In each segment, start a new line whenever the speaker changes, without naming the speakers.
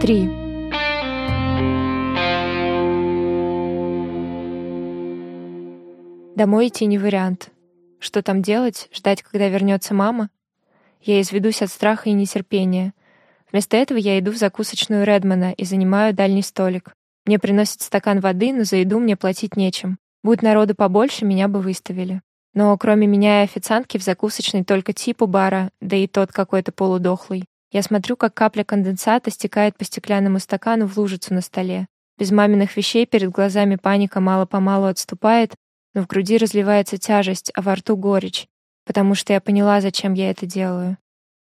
Три. Домой идти не вариант. Что там делать? Ждать, когда вернется мама? Я изведусь от страха и нетерпения. Вместо этого я иду в закусочную Редмана и занимаю дальний столик. Мне приносят стакан воды, но за еду мне платить нечем. Будь народу побольше, меня бы выставили. Но кроме меня и официантки в закусочной только типу бара, да и тот какой-то полудохлый. Я смотрю, как капля конденсата стекает по стеклянному стакану в лужицу на столе. Без маминых вещей перед глазами паника мало-помалу отступает, но в груди разливается тяжесть, а во рту горечь, потому что я поняла, зачем я это делаю.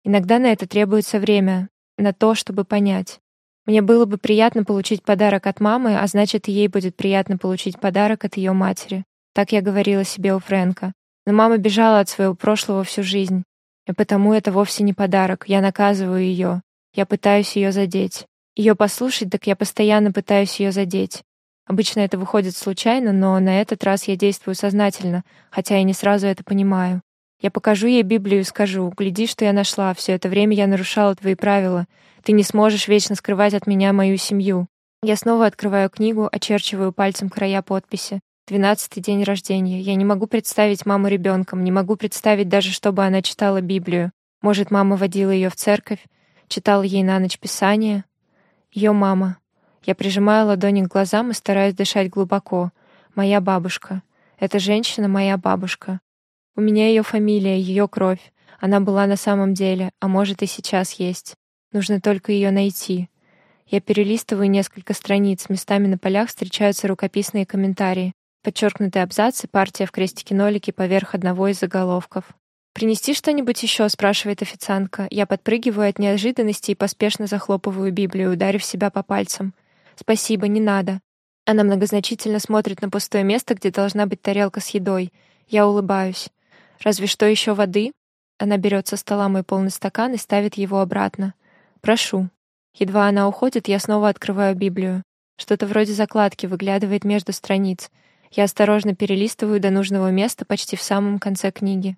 Иногда на это требуется время, на то, чтобы понять. Мне было бы приятно получить подарок от мамы, а значит, ей будет приятно получить подарок от ее матери. Так я говорила себе у Фрэнка. Но мама бежала от своего прошлого всю жизнь. И потому это вовсе не подарок. Я наказываю ее. Я пытаюсь ее задеть. Ее послушать, так я постоянно пытаюсь ее задеть. Обычно это выходит случайно, но на этот раз я действую сознательно, хотя и не сразу это понимаю. Я покажу ей Библию и скажу, гляди, что я нашла, все это время я нарушала твои правила. Ты не сможешь вечно скрывать от меня мою семью. Я снова открываю книгу, очерчиваю пальцем края подписи. Двенадцатый день рождения. Я не могу представить маму ребенком, не могу представить даже, чтобы она читала Библию. Может, мама водила ее в церковь, читала ей на ночь Писание. Ее мама. Я прижимаю ладони к глазам и стараюсь дышать глубоко. Моя бабушка. Эта женщина — моя бабушка. У меня ее фамилия, ее кровь. Она была на самом деле, а может и сейчас есть. Нужно только ее найти. Я перелистываю несколько страниц, местами на полях встречаются рукописные комментарии, подчеркнутые абзацы, партия в крестике-нолике поверх одного из заголовков. «Принести что-нибудь еще?» — спрашивает официантка. Я подпрыгиваю от неожиданности и поспешно захлопываю Библию, ударив себя по пальцам. «Спасибо, не надо». Она многозначительно смотрит на пустое место, где должна быть тарелка с едой. Я улыбаюсь. «Разве что еще воды?» Она берет со стола мой полный стакан и ставит его обратно. «Прошу». Едва она уходит, я снова открываю Библию. Что-то вроде закладки выглядывает между страниц. Я осторожно перелистываю до нужного места почти в самом конце книги.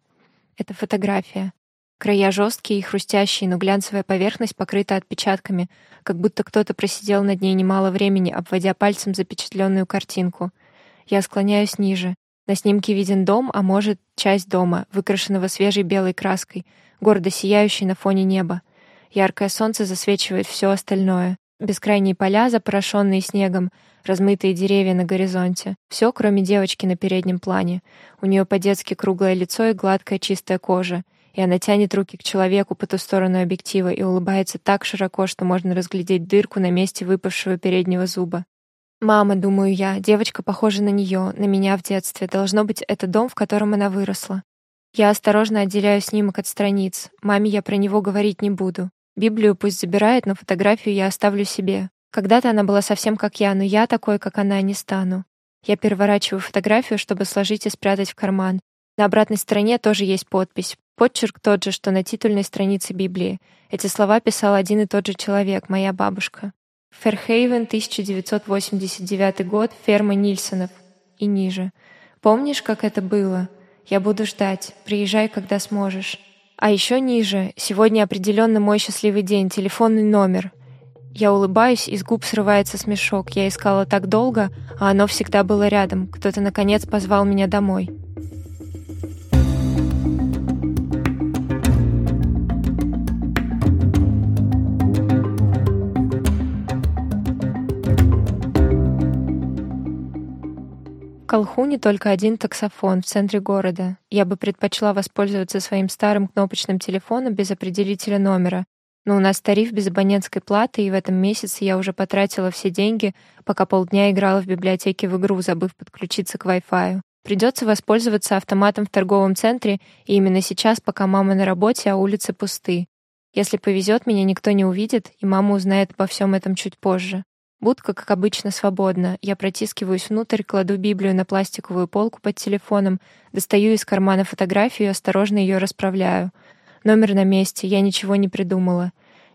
Это фотография. Края жесткие и хрустящие, но глянцевая поверхность покрыта отпечатками, как будто кто-то просидел над ней немало времени, обводя пальцем запечатленную картинку. Я склоняюсь ниже. На снимке виден дом, а может, часть дома, выкрашенного свежей белой краской, гордо сияющей на фоне неба. Яркое солнце засвечивает все остальное. Бескрайние поля, запорошенные снегом, размытые деревья на горизонте. Все, кроме девочки на переднем плане. У нее по-детски круглое лицо и гладкая чистая кожа. И она тянет руки к человеку по ту сторону объектива и улыбается так широко, что можно разглядеть дырку на месте выпавшего переднего зуба. «Мама», — думаю я, девочка похожа на нее, на меня в детстве. Должно быть, это дом, в котором она выросла. Я осторожно отделяю снимок от страниц. Маме я про него говорить не буду. Библию пусть забирает, но фотографию я оставлю себе. Когда-то она была совсем как я, но я такой, как она, не стану. Я переворачиваю фотографию, чтобы сложить и спрятать в карман. На обратной стороне тоже есть подпись. Подчерк тот же, что на титульной странице Библии. Эти слова писал один и тот же человек, моя бабушка. Ферхейвен, 1989 год, ферма Нильсонов. И ниже. Помнишь, как это было? Я буду ждать. Приезжай, когда сможешь. А еще ниже. Сегодня определенно мой счастливый день. Телефонный номер. Я улыбаюсь, из губ срывается смешок. Я искала так долго, а оно всегда было рядом. Кто-то, наконец, позвал меня домой. Колхуне только один таксофон в центре города. Я бы предпочла воспользоваться своим старым кнопочным телефоном без определителя номера. Но у нас тариф без абонентской платы, и в этом месяце я уже потратила все деньги, пока полдня играла в библиотеке в игру, забыв подключиться к Wi-Fi. Придется воспользоваться автоматом в торговом центре, и именно сейчас, пока мама на работе, а улицы пусты. Если повезет, меня никто не увидит, и мама узнает обо всем этом чуть позже. Будка, как обычно, свободна. Я протискиваюсь внутрь, кладу Библию на пластиковую полку под телефоном, достаю из кармана фотографию и осторожно ее расправляю. Номер на месте, я ничего не придумала.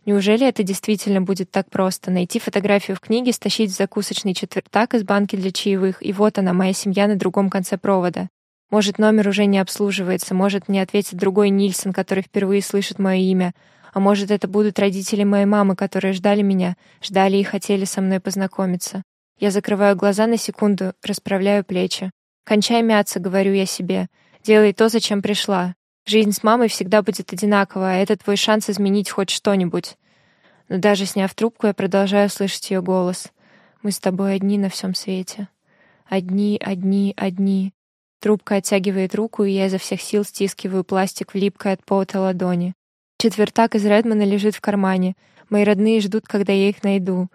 Неужели это действительно будет так просто? Найти фотографию в книге, стащить в закусочный четвертак из банки для чаевых, и вот она, моя семья на другом конце провода. Может, номер уже не обслуживается, может, мне ответит другой Нильсон, который впервые слышит мое имя, А может, это будут родители моей мамы, которые ждали меня, ждали и хотели со мной познакомиться. Я закрываю глаза на секунду, расправляю плечи. «Кончай мяться», — говорю я себе. «Делай то, зачем пришла. Жизнь с мамой всегда будет одинаковая, а это твой шанс изменить хоть что-нибудь». Но даже сняв трубку, я продолжаю слышать ее голос. «Мы с тобой одни на всем свете. Одни, одни, одни». Трубка оттягивает руку, и я изо всех сил стискиваю пластик в липкой от пота ладони. Четвертак из Редмана лежит в кармане. Мои родные ждут, когда я их найду.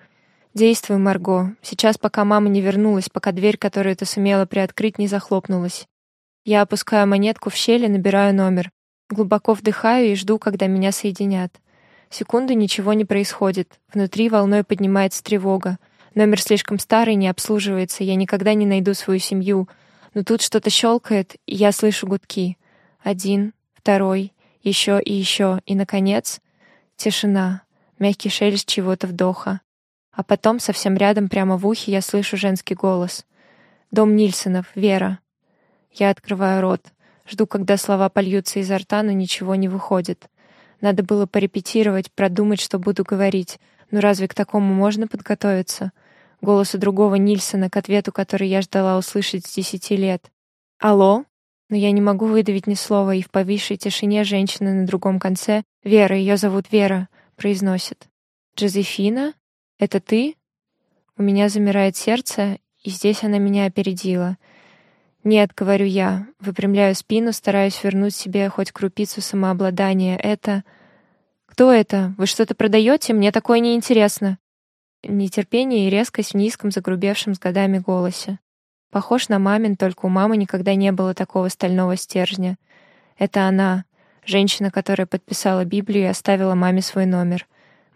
Действуй, Марго. Сейчас, пока мама не вернулась, пока дверь, которую ты сумела приоткрыть, не захлопнулась. Я опускаю монетку в щель и набираю номер. Глубоко вдыхаю и жду, когда меня соединят. Секунду ничего не происходит. Внутри волной поднимается тревога. Номер слишком старый, не обслуживается, я никогда не найду свою семью. Но тут что-то щелкает, и я слышу гудки. Один, второй, еще и еще, и, наконец, тишина, мягкий шелест чего-то вдоха. А потом совсем рядом, прямо в ухе, я слышу женский голос. «Дом Нильсонов, Вера». Я открываю рот. Жду, когда слова польются изо рта, но ничего не выходит. Надо было порепетировать, продумать, что буду говорить. Но разве к такому можно подготовиться? Голосу другого Нильсона, к ответу, который я ждала услышать с десяти лет. «Алло?» Но я не могу выдавить ни слова, и в повисшей тишине женщина на другом конце «Вера, ее зовут Вера», произносит. «Джозефина?» «Это ты?» У меня замирает сердце, и здесь она меня опередила. «Нет», — говорю я, выпрямляю спину, стараюсь вернуть себе хоть крупицу самообладания. «Это...» «Кто это? Вы что-то продаете? Мне такое неинтересно». Нетерпение и резкость в низком, загрубевшем с годами голосе. Похож на мамин, только у мамы никогда не было такого стального стержня. Это она, женщина, которая подписала Библию и оставила маме свой номер.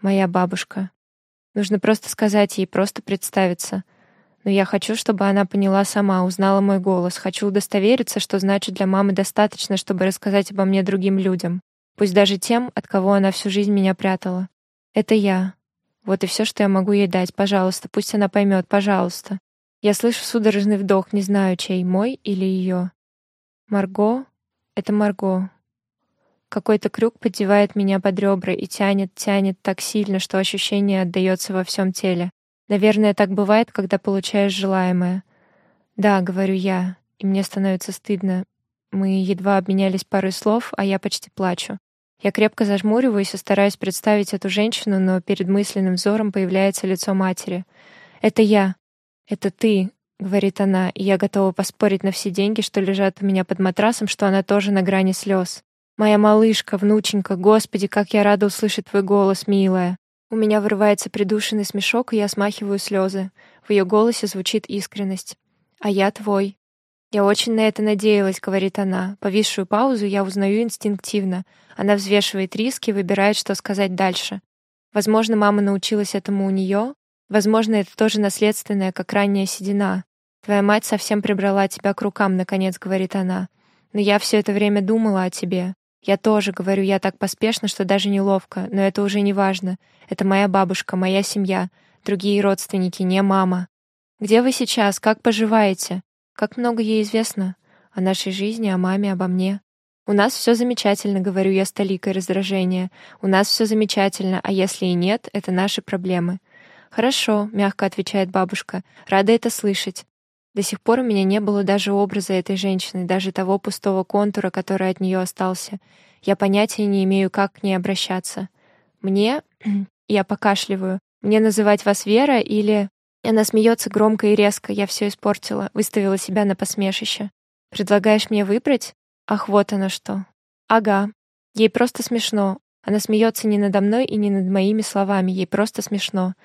Моя бабушка. Нужно просто сказать ей, просто представиться. Но я хочу, чтобы она поняла сама, узнала мой голос. Хочу удостовериться, что значит для мамы достаточно, чтобы рассказать обо мне другим людям. Пусть даже тем, от кого она всю жизнь меня прятала. Это я. Вот и все, что я могу ей дать. Пожалуйста, пусть она поймет, пожалуйста. Я слышу судорожный вдох, не знаю, чей, мой или ее. Марго — это Марго. Какой-то крюк поддевает меня под ребра и тянет, тянет так сильно, что ощущение отдаётся во всем теле. Наверное, так бывает, когда получаешь желаемое. Да, говорю я, и мне становится стыдно. Мы едва обменялись парой слов, а я почти плачу. Я крепко зажмуриваюсь и стараюсь представить эту женщину, но перед мысленным взором появляется лицо матери. «Это я. Это ты», — говорит она, и я готова поспорить на все деньги, что лежат у меня под матрасом, что она тоже на грани слез. Моя малышка, внученька, господи, как я рада услышать твой голос, милая. У меня вырывается придушенный смешок, и я смахиваю слезы. В ее голосе звучит искренность. А я твой. Я очень на это надеялась, говорит она. Повисшую паузу я узнаю инстинктивно. Она взвешивает риски, выбирает, что сказать дальше. Возможно, мама научилась этому у нее. Возможно, это тоже наследственное, как ранняя седина. Твоя мать совсем прибрала тебя к рукам, наконец, говорит она. Но я все это время думала о тебе. Я тоже говорю, я так поспешно, что даже неловко, но это уже не важно. Это моя бабушка, моя семья, другие родственники, не мама. Где вы сейчас? Как поживаете? Как много ей известно о нашей жизни, о маме, обо мне? У нас все замечательно, говорю я с толикой раздражения. У нас все замечательно, а если и нет, это наши проблемы. Хорошо, мягко отвечает бабушка. Рада это слышать. До сих пор у меня не было даже образа этой женщины, даже того пустого контура, который от нее остался. Я понятия не имею, как к ней обращаться. Мне... Я покашливаю. Мне называть вас Вера или... Она смеется громко и резко. Я все испортила, выставила себя на посмешище. Предлагаешь мне выбрать? Ах, вот оно что. Ага. Ей просто смешно. Она смеется не надо мной и не над моими словами. Ей просто смешно.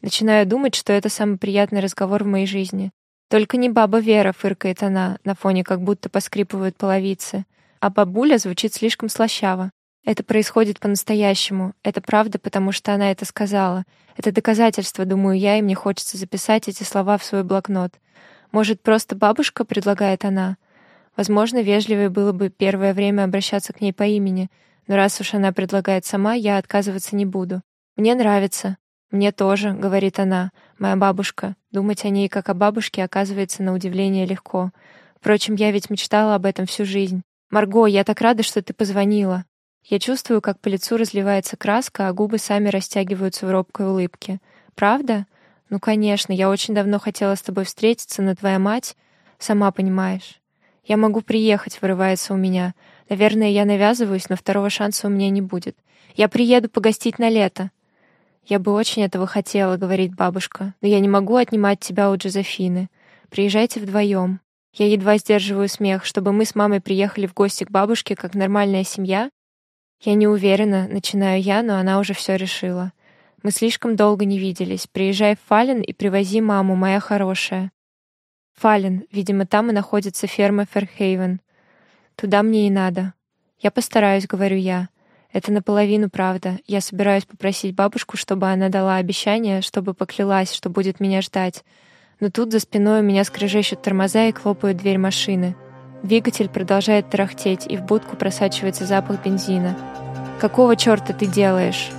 Начинаю думать, что это самый приятный разговор в моей жизни. Только не баба Вера, фыркает она, на фоне как будто поскрипывают половицы. А бабуля звучит слишком слащаво. Это происходит по-настоящему. Это правда, потому что она это сказала. Это доказательство, думаю я, и мне хочется записать эти слова в свой блокнот. Может, просто бабушка, предлагает она. Возможно, вежливее было бы первое время обращаться к ней по имени, но раз уж она предлагает сама, я отказываться не буду. Мне нравится. «Мне тоже», — говорит она, — «моя бабушка. Думать о ней как о бабушке оказывается на удивление легко. Впрочем, я ведь мечтала об этом всю жизнь. Марго, я так рада, что ты позвонила». Я чувствую, как по лицу разливается краска, а губы сами растягиваются в робкой улыбке. «Правда? Ну, конечно, я очень давно хотела с тобой встретиться, но твоя мать... Сама понимаешь. Я могу приехать, вырывается у меня. Наверное, я навязываюсь, но второго шанса у меня не будет. Я приеду погостить на лето. Я бы очень этого хотела, говорит бабушка, но я не могу отнимать тебя у Джозефины. Приезжайте вдвоем. Я едва сдерживаю смех, чтобы мы с мамой приехали в гости к бабушке как нормальная семья. Я не уверена, начинаю я, но она уже все решила. Мы слишком долго не виделись. Приезжай в Фален и привози маму, моя хорошая. Фален, видимо, там и находится ферма Ферхейвен. Туда мне и надо. Я постараюсь, говорю я. Это наполовину правда. Я собираюсь попросить бабушку, чтобы она дала обещание, чтобы поклялась, что будет меня ждать. Но тут за спиной у меня скрежещут тормоза и хлопают дверь машины. Двигатель продолжает тарахтеть, и в будку просачивается запах бензина. «Какого черта ты делаешь?»